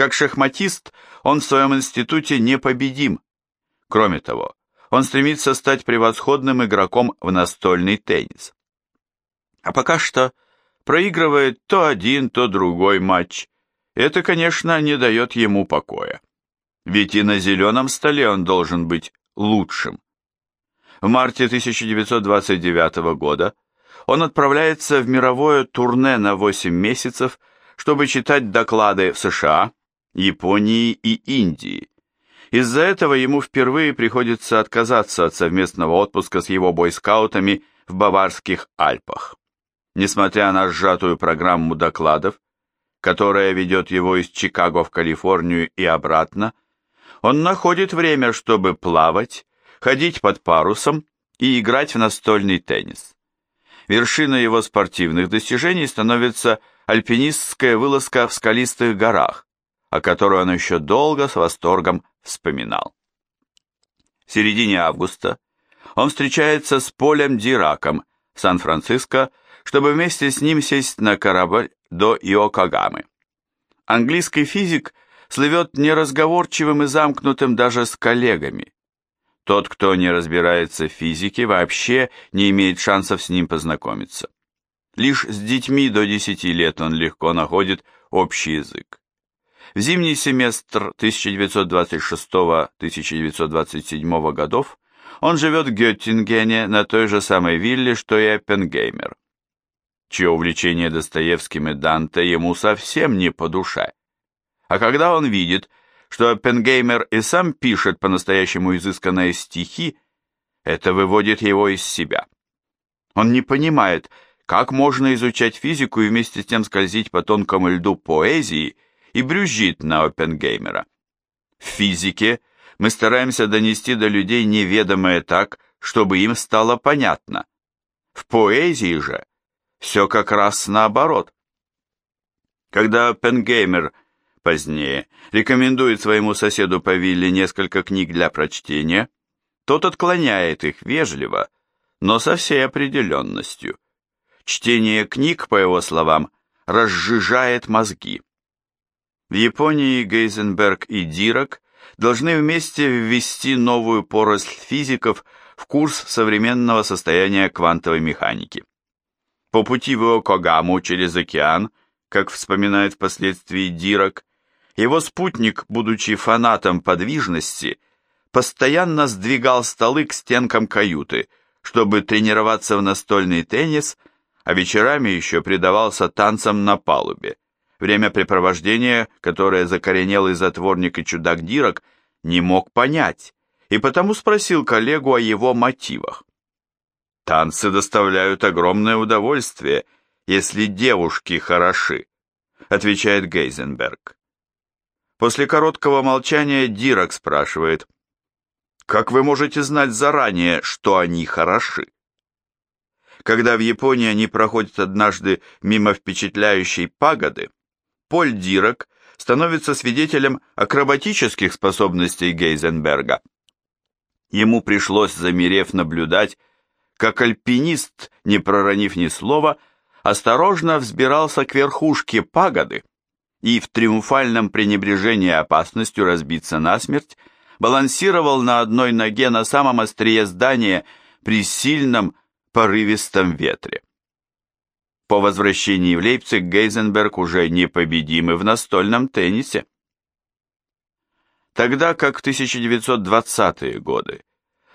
Как шахматист он в своем институте непобедим. Кроме того, он стремится стать превосходным игроком в настольный теннис. А пока что проигрывает то один, то другой матч. Это, конечно, не дает ему покоя. Ведь и на зеленом столе он должен быть лучшим. В марте 1929 года он отправляется в мировое турне на 8 месяцев, чтобы читать доклады в США, Японии и Индии. Из-за этого ему впервые приходится отказаться от совместного отпуска с его бойскаутами в Баварских Альпах. Несмотря на сжатую программу докладов, которая ведет его из Чикаго в Калифорнию и обратно, он находит время, чтобы плавать, ходить под парусом и играть в настольный теннис. Вершиной его спортивных достижений становится альпинистская вылазка в скалистых горах, о которой он еще долго с восторгом вспоминал. В середине августа он встречается с Полем Дираком в Сан-Франциско, чтобы вместе с ним сесть на корабль до Иокагамы. Английский физик слывет неразговорчивым и замкнутым даже с коллегами. Тот, кто не разбирается в физике, вообще не имеет шансов с ним познакомиться. Лишь с детьми до 10 лет он легко находит общий язык. В зимний семестр 1926-1927 годов он живет в Геттингене на той же самой вилле, что и Эппенгеймер, чье увлечение Достоевским и Данте ему совсем не по душе. А когда он видит, что Оппенгеймер и сам пишет по-настоящему изысканные стихи, это выводит его из себя. Он не понимает, как можно изучать физику и вместе с тем скользить по тонкому льду поэзии и брюзжит на Оппенгеймера. В физике мы стараемся донести до людей неведомое так, чтобы им стало понятно. В поэзии же все как раз наоборот. Когда Оппенгеймер позднее рекомендует своему соседу по вилле несколько книг для прочтения, тот отклоняет их вежливо, но со всей определенностью. Чтение книг, по его словам, разжижает мозги. В Японии Гейзенберг и Дирак должны вместе ввести новую поросль физиков в курс современного состояния квантовой механики. По пути в Иокогаму через океан, как вспоминает впоследствии Дирак, его спутник, будучи фанатом подвижности, постоянно сдвигал столы к стенкам каюты, чтобы тренироваться в настольный теннис, а вечерами еще предавался танцам на палубе. Времяпрепровождение, которое закоренелый затворник и чудак Дирок не мог понять, и потому спросил коллегу о его мотивах. «Танцы доставляют огромное удовольствие, если девушки хороши», отвечает Гейзенберг. После короткого молчания Дирак спрашивает, «Как вы можете знать заранее, что они хороши?» Когда в Японии они проходят однажды мимо впечатляющей пагоды, Поль Дирак становится свидетелем акробатических способностей Гейзенберга. Ему пришлось, замерев, наблюдать, как альпинист, не проронив ни слова, осторожно взбирался к верхушке пагоды, и в триумфальном пренебрежении опасностью разбиться насмерть балансировал на одной ноге на самом острие здания при сильном порывистом ветре. По возвращении в Лейпциг Гейзенберг уже непобедимый в настольном теннисе. Тогда как в 1920-е годы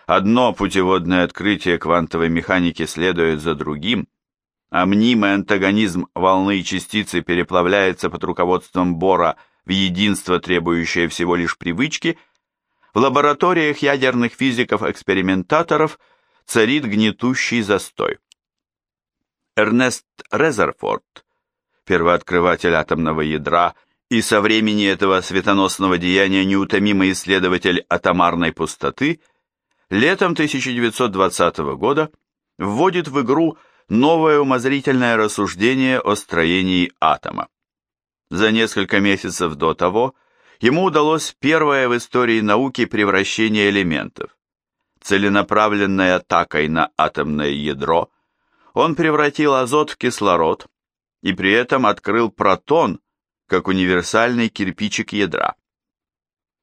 одно путеводное открытие квантовой механики следует за другим, а мнимый антагонизм волны и частицы переплавляется под руководством Бора в единство, требующее всего лишь привычки, в лабораториях ядерных физиков-экспериментаторов царит гнетущий застой. Эрнест Резерфорд, первооткрыватель атомного ядра и со времени этого светоносного деяния неутомимый исследователь атомарной пустоты, летом 1920 года вводит в игру новое умозрительное рассуждение о строении атома. За несколько месяцев до того ему удалось первое в истории науки превращение элементов. Целенаправленной атакой на атомное ядро он превратил азот в кислород и при этом открыл протон, как универсальный кирпичик ядра.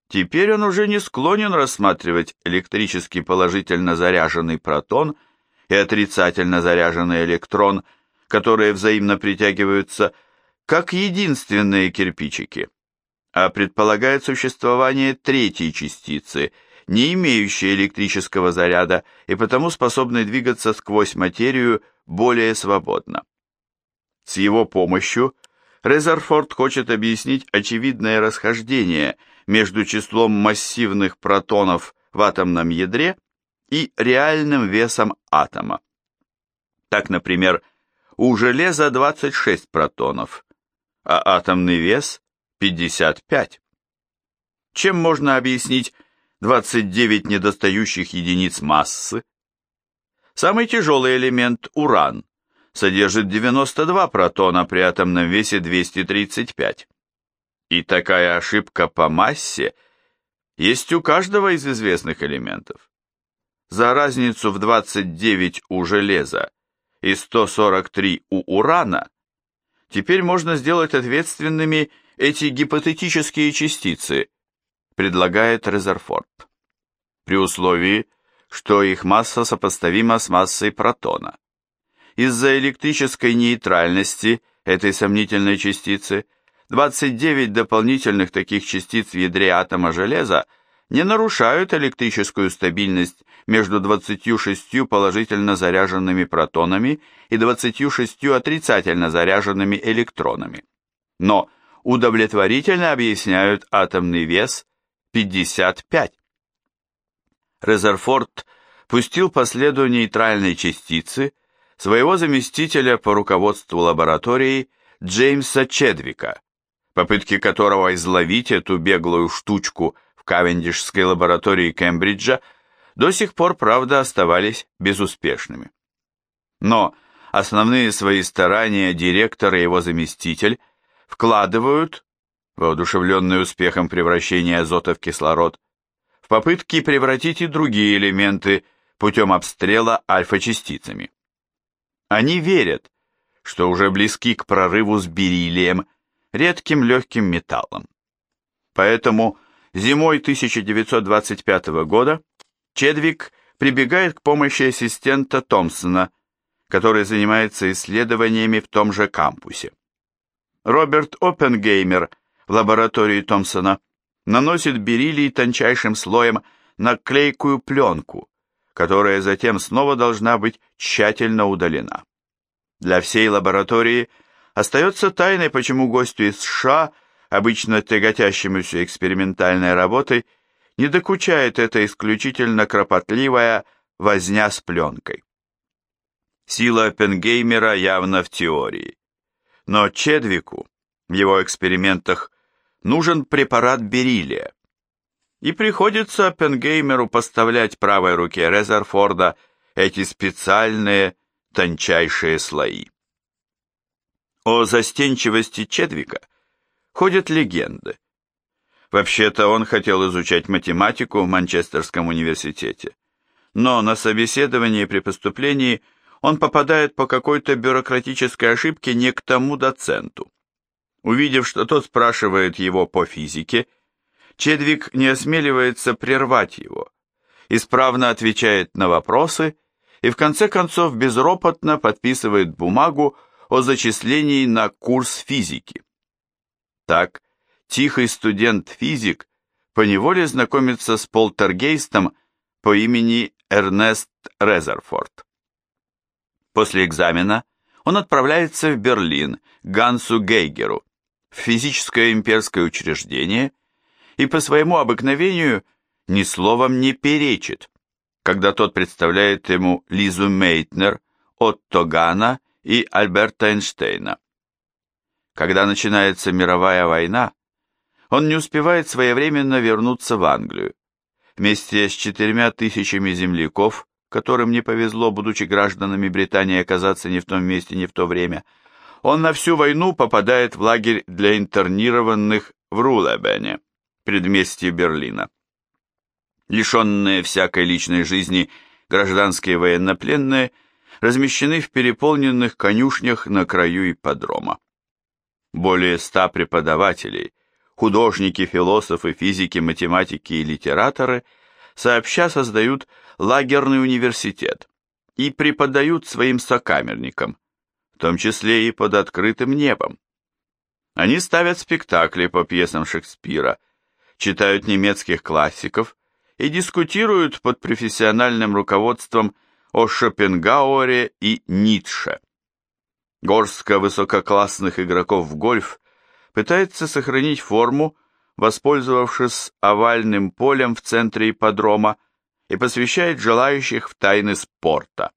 Теперь он уже не склонен рассматривать электрически положительно заряженный протон и отрицательно заряженный электрон, которые взаимно притягиваются, как единственные кирпичики, а предполагает существование третьей частицы, не имеющей электрического заряда и потому способной двигаться сквозь материю более свободно. С его помощью Резерфорд хочет объяснить очевидное расхождение между числом массивных протонов в атомном ядре и реальным весом атома. Так, например, у железа 26 протонов, а атомный вес 55. Чем можно объяснить 29 недостающих единиц массы? Самый тяжелый элемент – уран содержит 92 протона при атомном весе 235. И такая ошибка по массе есть у каждого из известных элементов. За разницу в 29 у железа и 143 у урана теперь можно сделать ответственными эти гипотетические частицы, предлагает Резерфорд, при условии, что их масса сопоставима с массой протона. Из-за электрической нейтральности этой сомнительной частицы 29 дополнительных таких частиц в ядре атома железа не нарушают электрическую стабильность между 26 положительно заряженными протонами и 26 отрицательно заряженными электронами. Но удовлетворительно объясняют атомный вес 55. Резерфорд пустил по следу нейтральной частицы своего заместителя по руководству лаборатории Джеймса Чедвика, попытки которого изловить эту беглую штучку в Кавендишской лаборатории Кембриджа до сих пор, правда, оставались безуспешными. Но основные свои старания директор и его заместитель вкладывают, воодушевленные успехом превращения азота в кислород, попытки превратить и другие элементы путем обстрела альфа-частицами. Они верят, что уже близки к прорыву с бериллием, редким легким металлом. Поэтому зимой 1925 года Чедвик прибегает к помощи ассистента Томпсона, который занимается исследованиями в том же кампусе. Роберт Оппенгеймер в лаборатории Томпсона наносит бериллий тончайшим слоем на клейкую пленку, которая затем снова должна быть тщательно удалена. Для всей лаборатории остается тайной, почему гостю из США, обычно тяготящемуся экспериментальной работой, не докучает эта исключительно кропотливая возня с пленкой. Сила Оппенгеймера явно в теории. Но Чедвику в его экспериментах нужен препарат бериллия и приходится Оппенгеймеру поставлять правой руке Резерфорда эти специальные тончайшие слои. О застенчивости Чедвика ходят легенды. Вообще-то он хотел изучать математику в Манчестерском университете, но на собеседовании при поступлении он попадает по какой-то бюрократической ошибке не к тому доценту. Увидев, что тот спрашивает его по физике, Чедвик не осмеливается прервать его, исправно отвечает на вопросы и в конце концов безропотно подписывает бумагу о зачислении на курс физики. Так, тихий студент-физик поневоле знакомится с полтергейстом по имени Эрнест Резерфорд. После экзамена он отправляется в Берлин к Гансу Гейгеру, физическое имперское учреждение, и по своему обыкновению ни словом не перечит, когда тот представляет ему Лизу Мейтнер, Отто Гана и Альберта Эйнштейна. Когда начинается мировая война, он не успевает своевременно вернуться в Англию. Вместе с четырьмя тысячами земляков, которым не повезло, будучи гражданами Британии, оказаться не в том месте, не в то время, он на всю войну попадает в лагерь для интернированных в Рулебене предместье Берлина. Лишенные всякой личной жизни гражданские военнопленные размещены в переполненных конюшнях на краю ипподрома. Более ста преподавателей, художники, философы, физики, математики и литераторы сообща создают лагерный университет и преподают своим сокамерникам, том числе и под открытым небом. Они ставят спектакли по пьесам Шекспира, читают немецких классиков и дискутируют под профессиональным руководством о Шопенгауэре и Ницше. Горстка высококлассных игроков в гольф пытается сохранить форму, воспользовавшись овальным полем в центре ипподрома, и посвящает желающих в тайны спорта.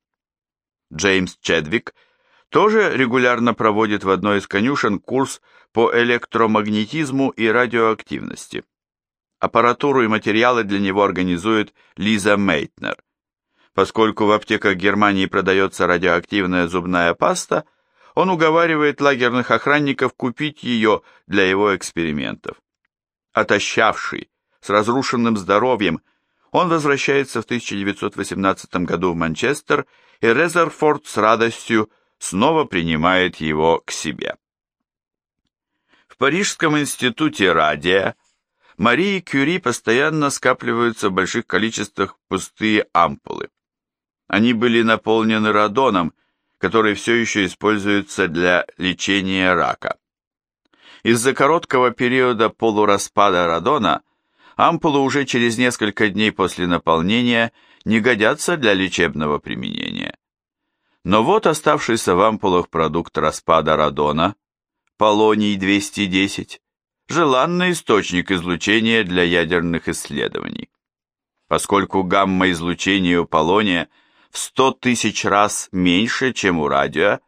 Джеймс Чедвик тоже регулярно проводит в одной из конюшен курс по электромагнетизму и радиоактивности. Аппаратуру и материалы для него организует Лиза Мейтнер. Поскольку в аптеках Германии продается радиоактивная зубная паста, он уговаривает лагерных охранников купить ее для его экспериментов. Отощавший, с разрушенным здоровьем, он возвращается в 1918 году в Манчестер, и Резерфорд с радостью снова принимает его к себе. В Парижском институте радия Марии Кюри постоянно скапливаются в больших количествах пустые ампулы. Они были наполнены радоном, который все еще используется для лечения рака. Из-за короткого периода полураспада радона ампулы уже через несколько дней после наполнения не годятся для лечебного применения. Но вот оставшийся в ампулах продукт распада радона, полоний-210, желанный источник излучения для ядерных исследований. Поскольку гамма-излучение у полония в 100 тысяч раз меньше, чем у радио,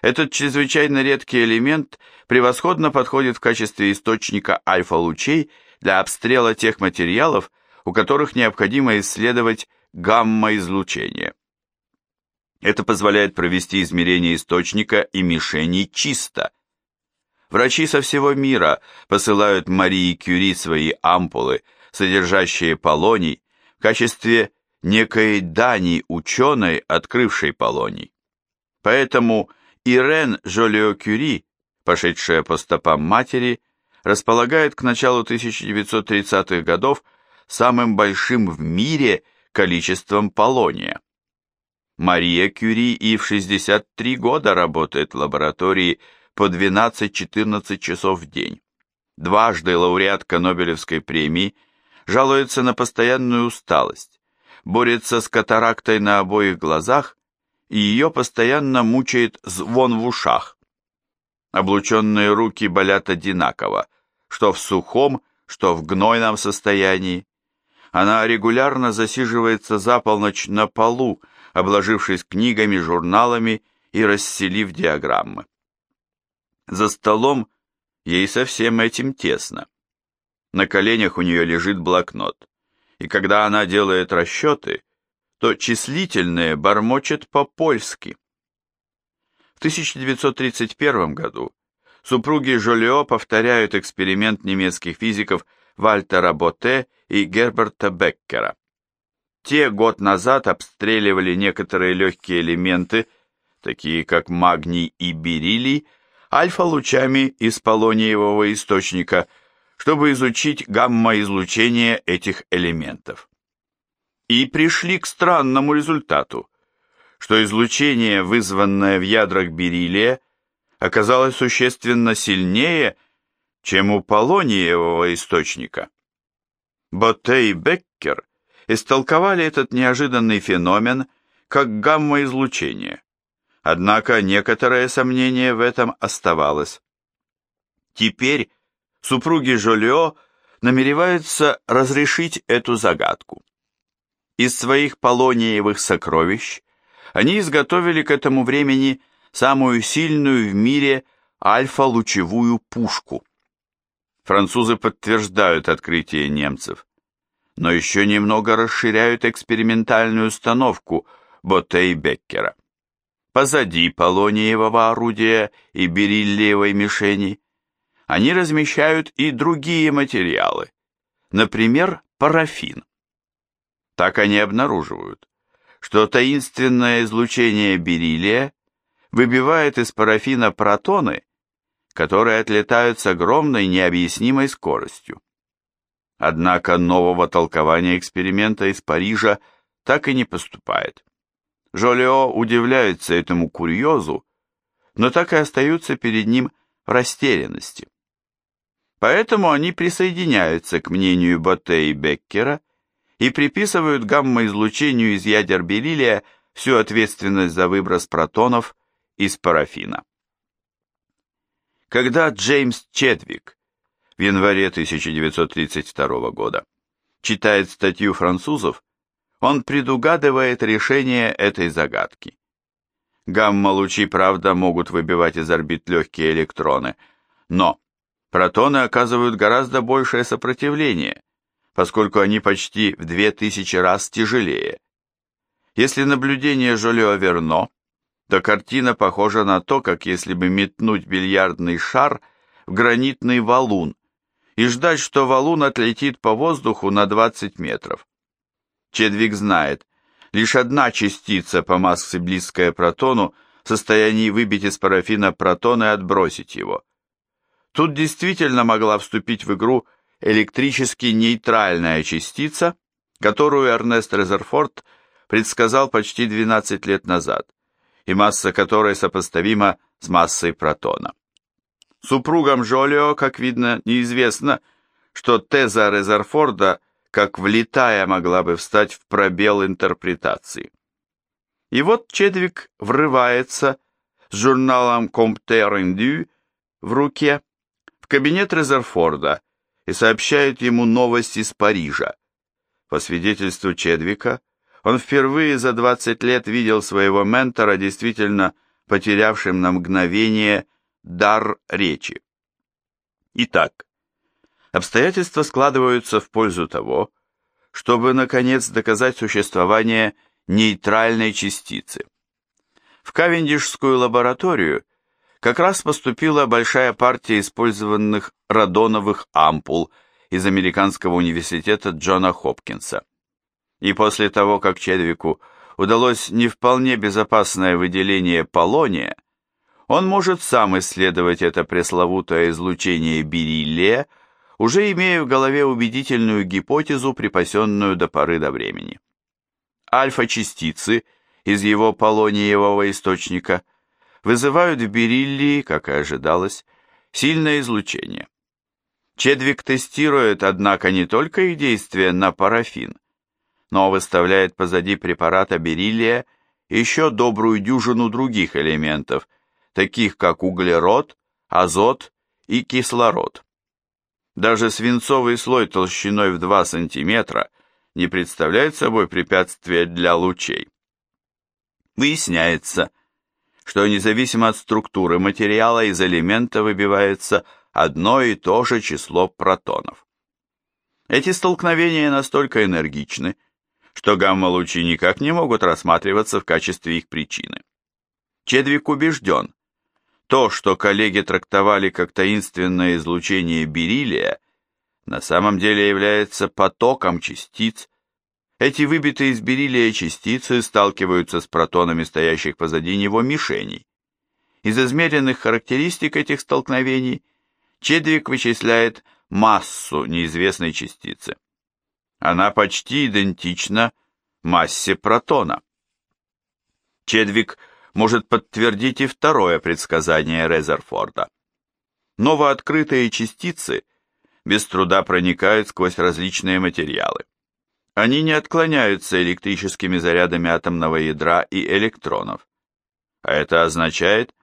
этот чрезвычайно редкий элемент превосходно подходит в качестве источника альфа-лучей для обстрела тех материалов, у которых необходимо исследовать гамма-излучение. Это позволяет провести измерение источника и мишени чисто. Врачи со всего мира посылают Марии Кюри свои ампулы, содержащие полоний, в качестве некой дани ученой, открывшей полоний. Поэтому Ирен Жолио-Кюри, пошедшая по стопам матери, располагает к началу 1930-х годов самым большим в мире количеством полония. Мария Кюри и в 63 года работает в лаборатории по 12-14 часов в день. Дважды лауреатка Нобелевской премии жалуется на постоянную усталость, борется с катарактой на обоих глазах, и ее постоянно мучает звон в ушах. Облученные руки болят одинаково, что в сухом, что в гнойном состоянии. Она регулярно засиживается за полночь на полу, обложившись книгами, журналами и расселив диаграммы. За столом ей со всем этим тесно. На коленях у нее лежит блокнот, и когда она делает расчеты, то числительные бормочет по-польски. В 1931 году супруги Жолио повторяют эксперимент немецких физиков Вальтера Ботте и Герберта Беккера. Те год назад обстреливали некоторые легкие элементы, такие как магний и бериллий, альфа-лучами из полониевого источника, чтобы изучить гамма-излучение этих элементов. И пришли к странному результату, что излучение, вызванное в ядрах бериллия, оказалось существенно сильнее, чем у полониевого источника. Ботте и Беккер истолковали этот неожиданный феномен как гамма-излучение, однако некоторое сомнение в этом оставалось. Теперь супруги Жолио намереваются разрешить эту загадку. Из своих полониевых сокровищ они изготовили к этому времени самую сильную в мире альфа-лучевую пушку. Французы подтверждают открытие немцев, но еще немного расширяют экспериментальную установку Ботте и Беккера. Позади полониевого орудия и бериллиевой мишени они размещают и другие материалы, например, парафин. Так они обнаруживают, что таинственное излучение бериллия выбивает из парафина протоны, которые отлетают с огромной необъяснимой скоростью. Однако нового толкования эксперимента из Парижа так и не поступает. Жолио удивляется этому курьезу, но так и остаются перед ним в растерянности. Поэтому они присоединяются к мнению Ботте и Беккера и приписывают гамма-излучению из ядер бериллия всю ответственность за выброс протонов из парафина. Когда Джеймс Чедвик в январе 1932 года читает статью французов, он предугадывает решение этой загадки. Гамма-лучи, правда, могут выбивать из орбит легкие электроны, но протоны оказывают гораздо большее сопротивление, поскольку они почти в 2000 раз тяжелее. Если наблюдение Жолио верно, то картина похожа на то, как если бы метнуть бильярдный шар в гранитный валун и ждать, что валун отлетит по воздуху на 20 метров. Чедвик знает, лишь одна частица по массе близкая протону в состоянии выбить из парафина протон и отбросить его. Тут действительно могла вступить в игру электрически нейтральная частица, которую Эрнест Резерфорд предсказал почти 12 лет назад и масса которой сопоставима с массой протона. Супругам Жолио, как видно, неизвестно, что теза Резерфорда как влетая могла бы встать в пробел интерпретации. И вот Чедвик врывается с журналом Compte Rendu в руке в кабинет Резерфорда и сообщает ему новость из Парижа. По свидетельству Чедвика, он впервые за 20 лет видел своего ментора действительно потерявшим на мгновение дар речи. Итак, обстоятельства складываются в пользу того, чтобы, наконец, доказать существование нейтральной частицы. В Кавендишскую лабораторию как раз поступила большая партия использованных радоновых ампул из Американского университета Джона Хопкинса. И после того, как Чедвику удалось не вполне безопасное выделение полония, он может сам исследовать это пресловутое излучение бериллия, уже имея в голове убедительную гипотезу, припасенную до поры до времени. Альфа-частицы из его полониевого источника вызывают в бериллии, как и ожидалось, сильное излучение. Чедвик тестирует, однако, не только их действие на парафин, но выставляет позади препарата бериллия еще добрую дюжину других элементов, таких как углерод, азот и кислород. Даже свинцовый слой толщиной в 2 см не представляет собой препятствия для лучей. Выясняется, что независимо от структуры материала из элемента выбивается одно и то же число протонов. Эти столкновения настолько энергичны, что гамма-лучи никак не могут рассматриваться в качестве их причины. Чедвик убежден, то, что коллеги трактовали как таинственное излучение бериллия, на самом деле является потоком частиц. Эти выбитые из бериллия частицы сталкиваются с протонами стоящих позади него мишеней. Из измеренных характеристик этих столкновений Чедвик вычисляет массу неизвестной частицы она почти идентична массе протона. Чедвик может подтвердить и второе предсказание Резерфорда. Новооткрытые частицы без труда проникают сквозь различные материалы. Они не отклоняются электрическими зарядами атомного ядра и электронов. А это означает,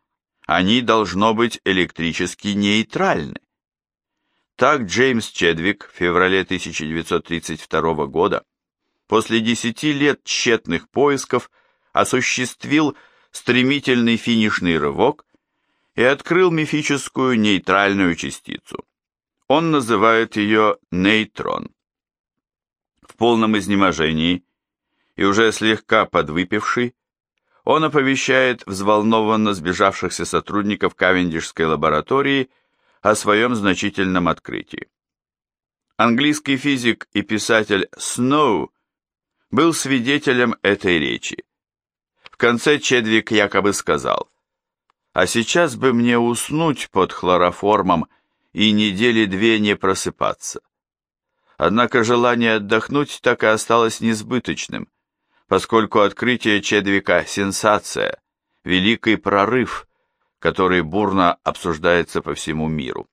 они должно быть электрически нейтральны. Так Джеймс Чедвик в феврале 1932 года, после десяти лет тщетных поисков, осуществил стремительный финишный рывок и открыл мифическую нейтральную частицу. Он называет ее нейтрон. В полном изнеможении и уже слегка подвыпивший, он оповещает взволнованно сбежавшихся сотрудников Кавендишской лаборатории о своем значительном открытии. Английский физик и писатель Сноу был свидетелем этой речи. Конце Чедвик якобы сказал, А сейчас бы мне уснуть под хлороформом и недели две не просыпаться. Однако желание отдохнуть так и осталось несбыточным, поскольку открытие Чедвика – сенсация, великий прорыв, который бурно обсуждается по всему миру.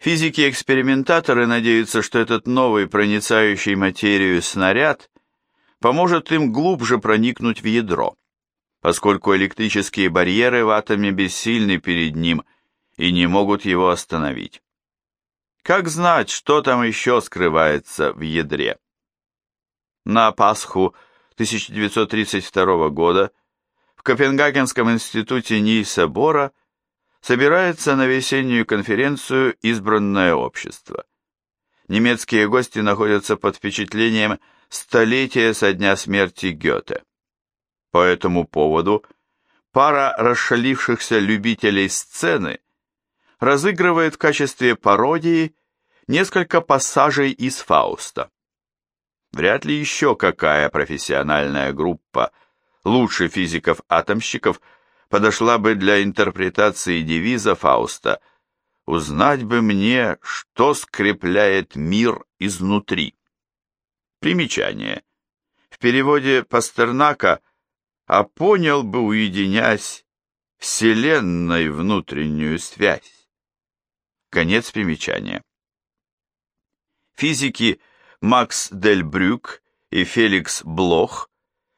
Физики-экспериментаторы надеются, что этот новый проницающий материю снаряд поможет им глубже проникнуть в ядро поскольку электрические барьеры в атоме бессильны перед ним и не могут его остановить. Как знать, что там еще скрывается в ядре? На Пасху 1932 года в Копенгагенском институте Нильса Бора собирается на весеннюю конференцию избранное общество. Немецкие гости находятся под впечатлением столетия со дня смерти Гёте. По этому поводу пара расшалившихся любителей сцены разыгрывает в качестве пародии несколько пассажей из Фауста. Вряд ли еще какая профессиональная группа лучше физиков-атомщиков подошла бы для интерпретации девиза Фауста «Узнать бы мне, что скрепляет мир изнутри». Примечание. В переводе Пастернака – а понял бы, уединясь, вселенной внутреннюю связь. Конец примечания. Физики Макс Дель Брюк и Феликс Блох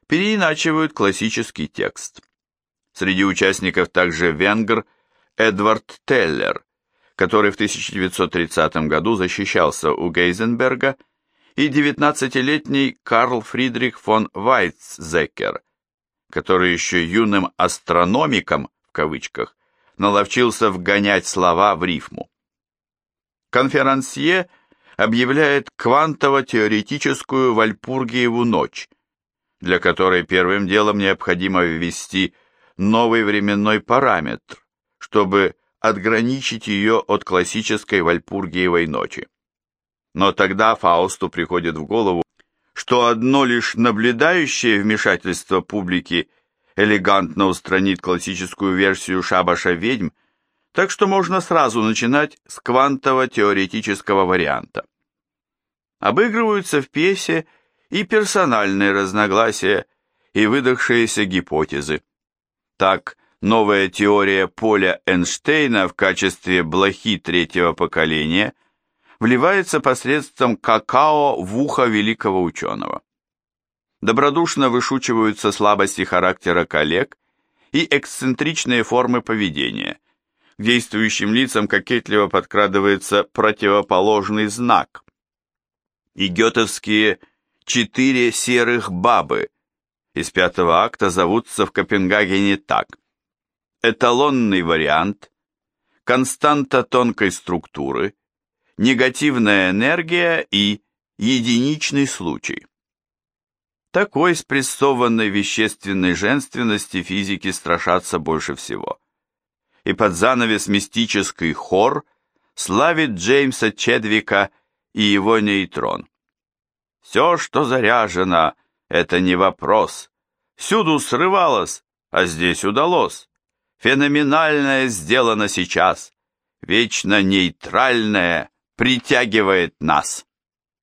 переиначивают классический текст. Среди участников также венгр Эдвард Теллер, который в 1930 году защищался у Гейзенберга, и 19-летний Карл Фридрих фон Вайцзекер, который еще юным астрономиком, в кавычках, наловчился вгонять слова в рифму. Конферансье объявляет квантово-теоретическую Вальпургиеву ночь, для которой первым делом необходимо ввести новый временной параметр, чтобы отграничить ее от классической Вальпургиевой ночи. Но тогда Фаусту приходит в голову, что одно лишь наблюдающее вмешательство публики элегантно устранит классическую версию шабаша ведьм, так что можно сразу начинать с квантово-теоретического варианта. Обыгрываются в пьесе и персональные разногласия, и выдохшиеся гипотезы. Так, новая теория поля Эйнштейна в качестве блохи третьего поколения – вливается посредством какао в ухо великого ученого. Добродушно вышучиваются слабости характера коллег и эксцентричные формы поведения. К действующим лицам кокетливо подкрадывается противоположный знак. И гетовские «четыре серых бабы» из пятого акта зовутся в Копенгагене так. Эталонный вариант, константа тонкой структуры, негативная энергия и единичный случай. Такой спрессованной вещественной женственности физики страшатся больше всего. И под занавес мистический хор славит Джеймса Чедвика и его нейтрон. Все, что заряжено, это не вопрос. Всюду срывалось, а здесь удалось. Феноменальное сделано сейчас. Вечно нейтральное притягивает нас.